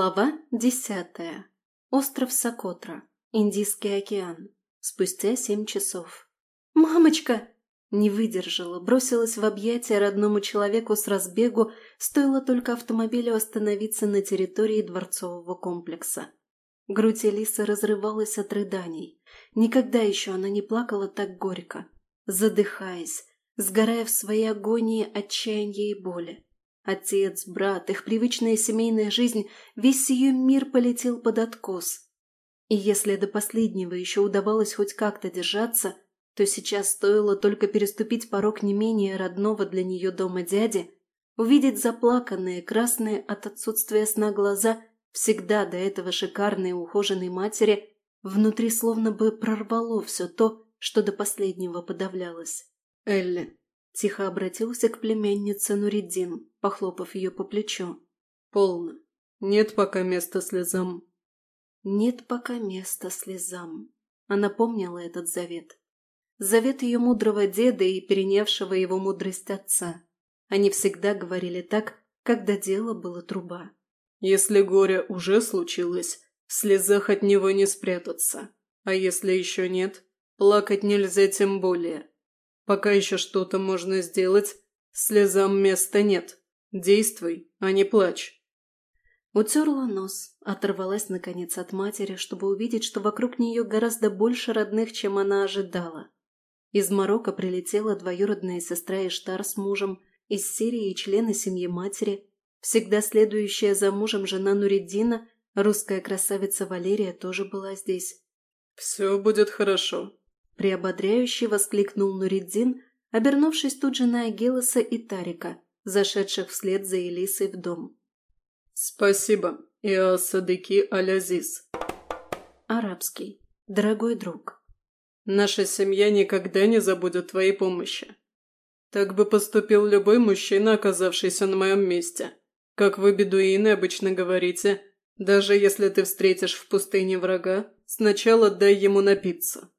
Глава десятая. Остров Сокотра. Индийский океан. Спустя семь часов. «Мамочка!» Не выдержала, бросилась в объятия родному человеку с разбегу, стоило только автомобилю остановиться на территории дворцового комплекса. Грудь Элисы разрывалась от рыданий. Никогда еще она не плакала так горько, задыхаясь, сгорая в своей агонии отчаяния и боли. Отец, брат, их привычная семейная жизнь, весь ее мир полетел под откос. И если до последнего еще удавалось хоть как-то держаться, то сейчас стоило только переступить порог не менее родного для нее дома дяди, увидеть заплаканные, красные от отсутствия сна глаза всегда до этого шикарной ухоженной матери, внутри словно бы прорвало все то, что до последнего подавлялось. «Элли, Тихо обратился к племяннице Нуриддин, похлопав ее по плечу. «Полно. Нет пока места слезам». «Нет пока места слезам». Она помнила этот завет. Завет ее мудрого деда и перенявшего его мудрость отца. Они всегда говорили так, когда дело было труба. «Если горе уже случилось, в слезах от него не спрятаться. А если еще нет, плакать нельзя тем более. Пока еще что-то можно сделать, слезам места нет. Действуй, а не плачь. Утерла нос, оторвалась наконец от матери, чтобы увидеть, что вокруг нее гораздо больше родных, чем она ожидала. Из Марокко прилетела двоюродная сестра Иштар с мужем, из Сирии члены семьи матери, всегда следующая за мужем жена Нуриддина, русская красавица Валерия тоже была здесь. «Все будет хорошо», Приободряюще воскликнул Нуриддин, обернувшись тут же на Агилоса и Тарика, зашедших вслед за Элисой в дом. «Спасибо, Иа Садыки Алязиз». Арабский. Дорогой друг. «Наша семья никогда не забудет твоей помощи. Так бы поступил любой мужчина, оказавшийся на моем месте. Как вы, бедуины, обычно говорите, даже если ты встретишь в пустыне врага, сначала дай ему напиться».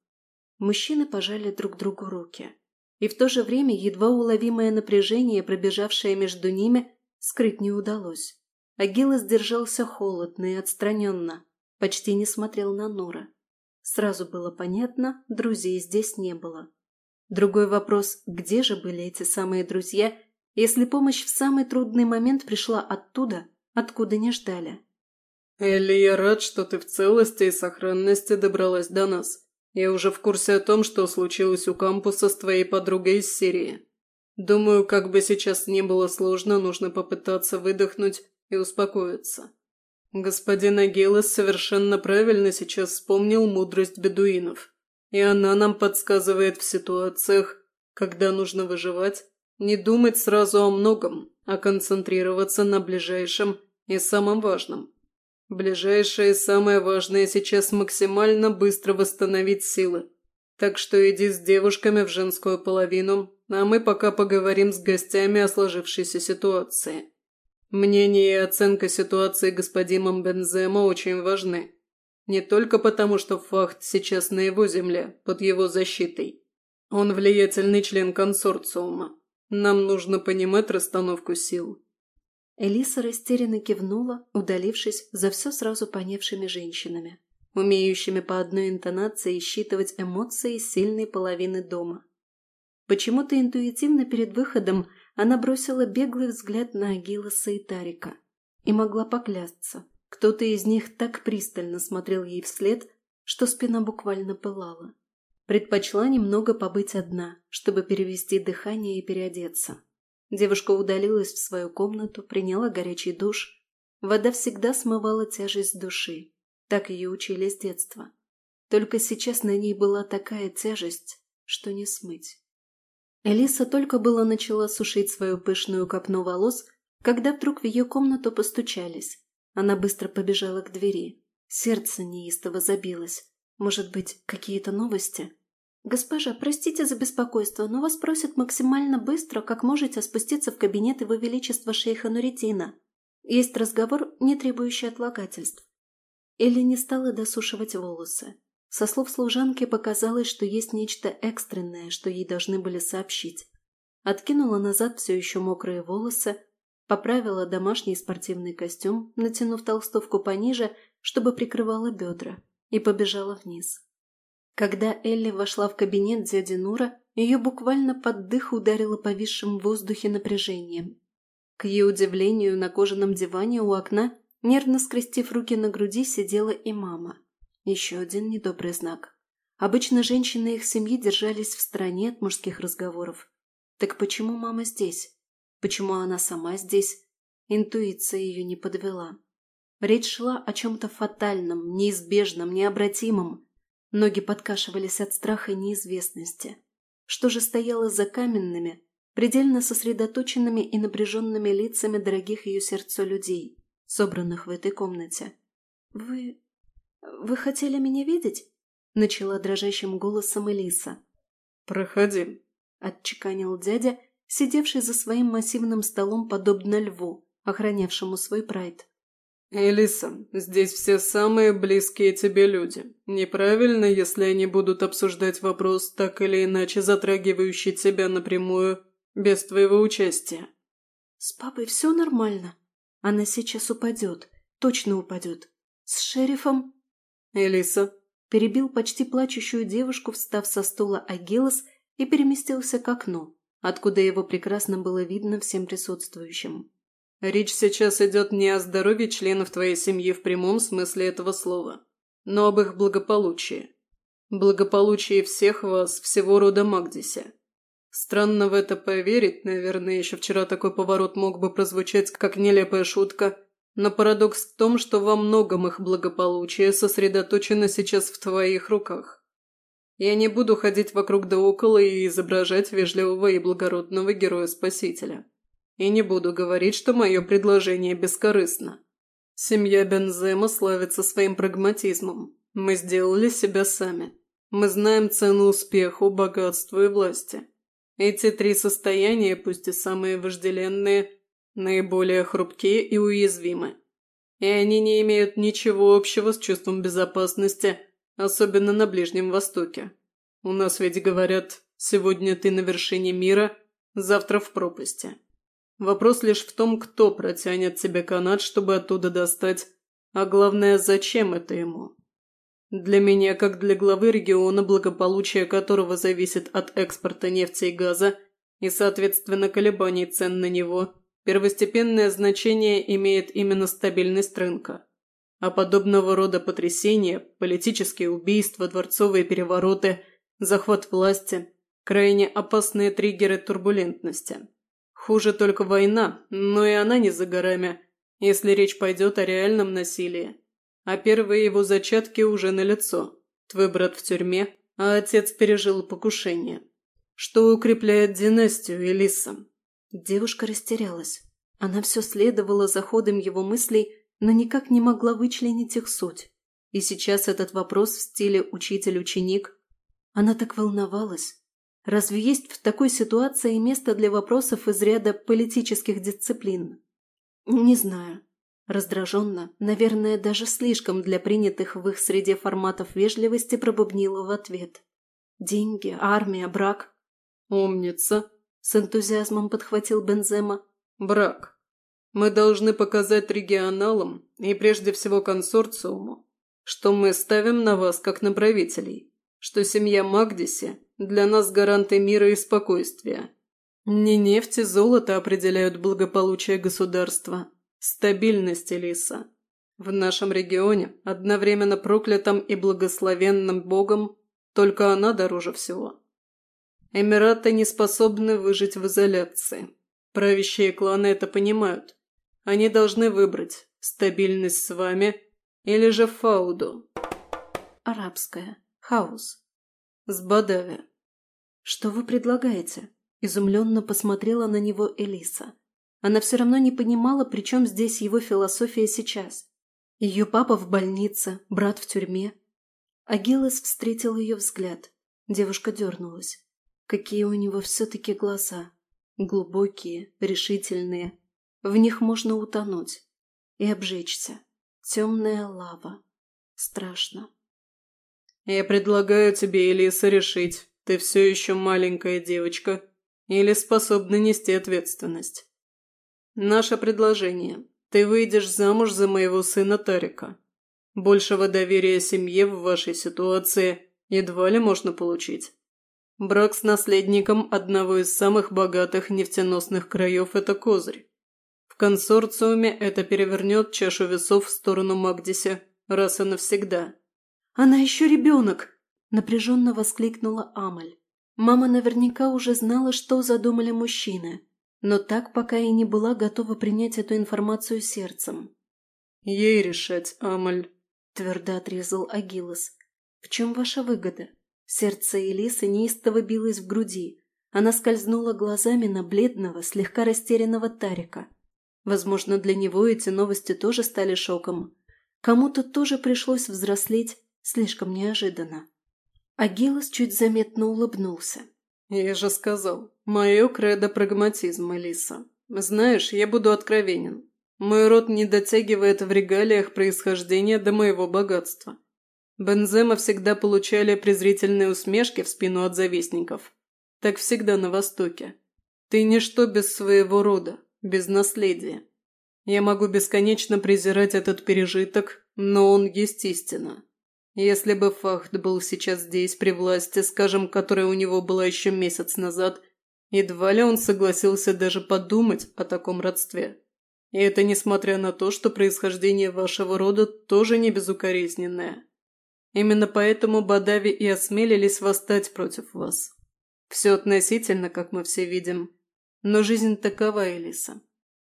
Мужчины пожали друг другу руки. И в то же время едва уловимое напряжение, пробежавшее между ними, скрыть не удалось. Агила сдержался холодно и отстраненно, почти не смотрел на Нура. Сразу было понятно, друзей здесь не было. Другой вопрос, где же были эти самые друзья, если помощь в самый трудный момент пришла оттуда, откуда не ждали? «Элли, я рад, что ты в целости и сохранности добралась до нас», я уже в курсе о том, что случилось у кампуса с твоей подругой из Сирии. Думаю, как бы сейчас ни было сложно, нужно попытаться выдохнуть и успокоиться. Господин Агилес совершенно правильно сейчас вспомнил мудрость бедуинов. И она нам подсказывает в ситуациях, когда нужно выживать, не думать сразу о многом, а концентрироваться на ближайшем и самом важном. Ближайшее и самое важное сейчас максимально быстро восстановить силы. Так что иди с девушками в женскую половину, а мы пока поговорим с гостями о сложившейся ситуации. Мнение и оценка ситуации господином Бензема очень важны. Не только потому, что Фахт сейчас на его земле, под его защитой. Он влиятельный член консорциума. Нам нужно понимать расстановку сил. Элиса растерянно кивнула, удалившись за все сразу понявшими женщинами, умеющими по одной интонации считывать эмоции сильной половины дома. Почему-то интуитивно перед выходом она бросила беглый взгляд на Агиласа и Тарика и могла поклясться. Кто-то из них так пристально смотрел ей вслед, что спина буквально пылала. Предпочла немного побыть одна, чтобы перевести дыхание и переодеться. Девушка удалилась в свою комнату, приняла горячий душ. Вода всегда смывала тяжесть души. Так ее учили с детства. Только сейчас на ней была такая тяжесть, что не смыть. Элиса только было начала сушить свою пышную копну волос, когда вдруг в ее комнату постучались. Она быстро побежала к двери. Сердце неистово забилось. Может быть, какие-то новости? «Госпожа, простите за беспокойство, но вас просят максимально быстро, как можете, спуститься в кабинет Его Величества шейха Нуритина. Есть разговор, не требующий отлагательств». Элли не стала досушивать волосы. Со слов служанки показалось, что есть нечто экстренное, что ей должны были сообщить. Откинула назад все еще мокрые волосы, Поправила домашний спортивный костюм, натянув толстовку пониже, чтобы прикрывала бедра, и побежала вниз. Когда Элли вошла в кабинет дяди Нура, ее буквально под дых ударило повисшим в воздухе напряжением. К ее удивлению, на кожаном диване у окна, нервно скрестив руки на груди, сидела и мама. Еще один недобрый знак. Обычно женщины их семьи держались в стороне от мужских разговоров. Так почему мама здесь? Почему она сама здесь? Интуиция ее не подвела. Речь шла о чем-то фатальном, неизбежном, необратимом. Ноги подкашивались от страха и неизвестности. Что же стояло за каменными, предельно сосредоточенными и напряженными лицами дорогих ее сердцу людей, собранных в этой комнате? «Вы... вы хотели меня видеть?» — начала дрожащим голосом Элиса. «Проходи», — отчеканил дядя, сидевший за своим массивным столом подобно льву, охранявшему свой прайд. «Элиса, здесь все самые близкие тебе люди. Неправильно, если они будут обсуждать вопрос, так или иначе затрагивающий тебя напрямую, без твоего участия». «С папой все нормально. Она сейчас упадет. Точно упадет. С шерифом...» «Элиса...» Перебил почти плачущую девушку, встав со стула Агилос и переместился к окну, откуда его прекрасно было видно всем присутствующим. Речь сейчас идет не о здоровье членов твоей семьи в прямом смысле этого слова, но об их благополучии. Благополучии всех вас, всего рода Магдисе. Странно в это поверить, наверное, еще вчера такой поворот мог бы прозвучать как нелепая шутка, но парадокс в том, что во многом их благополучие сосредоточено сейчас в твоих руках. Я не буду ходить вокруг да около и изображать вежливого и благородного героя-спасителя. И не буду говорить, что мое предложение бескорыстно. Семья Бензема славится своим прагматизмом. Мы сделали себя сами. Мы знаем цену успеху, богатству и власти. Эти три состояния, пусть и самые вожделенные, наиболее хрупкие и уязвимы. И они не имеют ничего общего с чувством безопасности, особенно на Ближнем Востоке. У нас ведь говорят, сегодня ты на вершине мира, завтра в пропасти. Вопрос лишь в том, кто протянет тебе канат, чтобы оттуда достать, а главное, зачем это ему. Для меня, как для главы региона, благополучие которого зависит от экспорта нефти и газа и, соответственно, колебаний цен на него, первостепенное значение имеет именно стабильность рынка. А подобного рода потрясения, политические убийства, дворцовые перевороты, захват власти – крайне опасные триггеры турбулентности. Хуже только война, но и она не за горами, если речь пойдет о реальном насилии. А первые его зачатки уже налицо. Твой брат в тюрьме, а отец пережил покушение. Что укрепляет династию, Элиса?» Девушка растерялась. Она все следовала за ходом его мыслей, но никак не могла вычленить их суть. И сейчас этот вопрос в стиле «учитель-ученик». Она так волновалась, Разве есть в такой ситуации место для вопросов из ряда политических дисциплин? Не знаю. Раздраженно, наверное, даже слишком для принятых в их среде форматов вежливости пробубнила в ответ. Деньги, армия, брак. «Умница!» – с энтузиазмом подхватил Бензема. «Брак. Мы должны показать регионалам и прежде всего консорциуму, что мы ставим на вас как на правителей, что семья Магдиси для нас гаранты мира и спокойствия. Не нефть и золото определяют благополучие государства. Стабильность Элиса. В нашем регионе, одновременно проклятым и благословенным Богом, только она дороже всего. Эмираты не способны выжить в изоляции. Правящие кланы это понимают. Они должны выбрать стабильность с вами или же фауду. Арабская. Хаос. С Бадави. «Что вы предлагаете?» – изумленно посмотрела на него Элиса. Она все равно не понимала, при чем здесь его философия сейчас. Ее папа в больнице, брат в тюрьме. Агилес встретил ее взгляд. Девушка дернулась. Какие у него все-таки глаза. Глубокие, решительные. В них можно утонуть. И обжечься. Темная лава. Страшно. «Я предлагаю тебе, Элиса, решить, ты все еще маленькая девочка или способна нести ответственность. Наше предложение. Ты выйдешь замуж за моего сына Тарика. Большего доверия семье в вашей ситуации едва ли можно получить. Брак с наследником одного из самых богатых нефтеносных краев – это козырь. В консорциуме это перевернет чашу весов в сторону Магдиси раз и навсегда. «Она еще ребенок!» – напряженно воскликнула Амаль. Мама наверняка уже знала, что задумали мужчины, но так пока и не была готова принять эту информацию сердцем. «Ей решать, Амаль», – твердо отрезал Агилос. «В чем ваша выгода?» Сердце Элисы неистово билось в груди. Она скользнула глазами на бледного, слегка растерянного Тарика. Возможно, для него эти новости тоже стали шоком. Кому-то тоже пришлось взрослеть слишком неожиданно. Агилос чуть заметно улыбнулся. «Я же сказал, мое кредо прагматизм, Элиса. Знаешь, я буду откровенен. Мой род не дотягивает в регалиях происхождения до моего богатства. Бензема всегда получали презрительные усмешки в спину от завистников. Так всегда на Востоке. Ты ничто без своего рода, без наследия. Я могу бесконечно презирать этот пережиток, но он есть истина. Если бы Фахт был сейчас здесь, при власти, скажем, которая у него была еще месяц назад, едва ли он согласился даже подумать о таком родстве. И это несмотря на то, что происхождение вашего рода тоже не безукоризненное. Именно поэтому Бадави и осмелились восстать против вас. Все относительно, как мы все видим. Но жизнь такова, Элиса.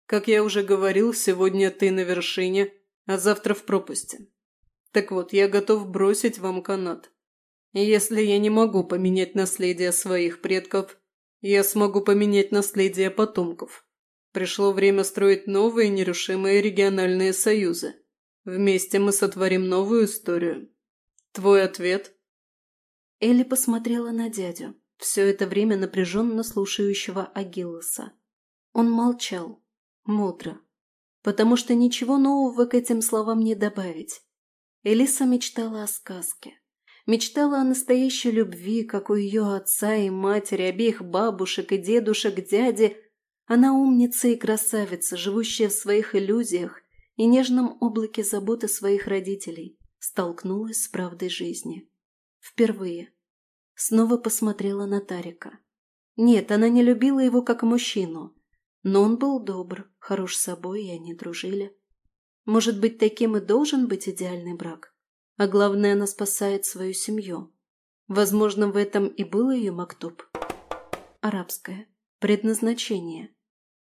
Как я уже говорил, сегодня ты на вершине, а завтра в пропасти. Так вот, я готов бросить вам канат. Если я не могу поменять наследие своих предков, я смогу поменять наследие потомков. Пришло время строить новые нерушимые региональные союзы. Вместе мы сотворим новую историю. «Твой ответ?» Элли посмотрела на дядю, все это время напряженно слушающего Агиллоса. Он молчал, мудро, потому что ничего нового к этим словам не добавить. Элиса мечтала о сказке. Мечтала о настоящей любви, как у ее отца и матери, обеих бабушек и дедушек, дяди. Она умница и красавица, живущая в своих иллюзиях и нежном облаке заботы своих родителей столкнулась с правдой жизни. Впервые. Снова посмотрела на Тарика. Нет, она не любила его как мужчину. Но он был добр, хорош собой, и они дружили. Может быть, таким и должен быть идеальный брак? А главное, она спасает свою семью. Возможно, в этом и был ее мактуб. Арабское. Предназначение.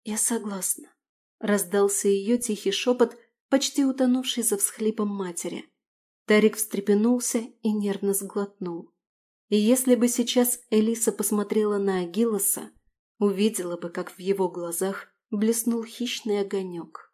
Я согласна. Раздался ее тихий шепот, почти утонувший за всхлипом матери. Тарик встрепенулся и нервно сглотнул. И если бы сейчас Элиса посмотрела на Агилоса, увидела бы, как в его глазах блеснул хищный огонек.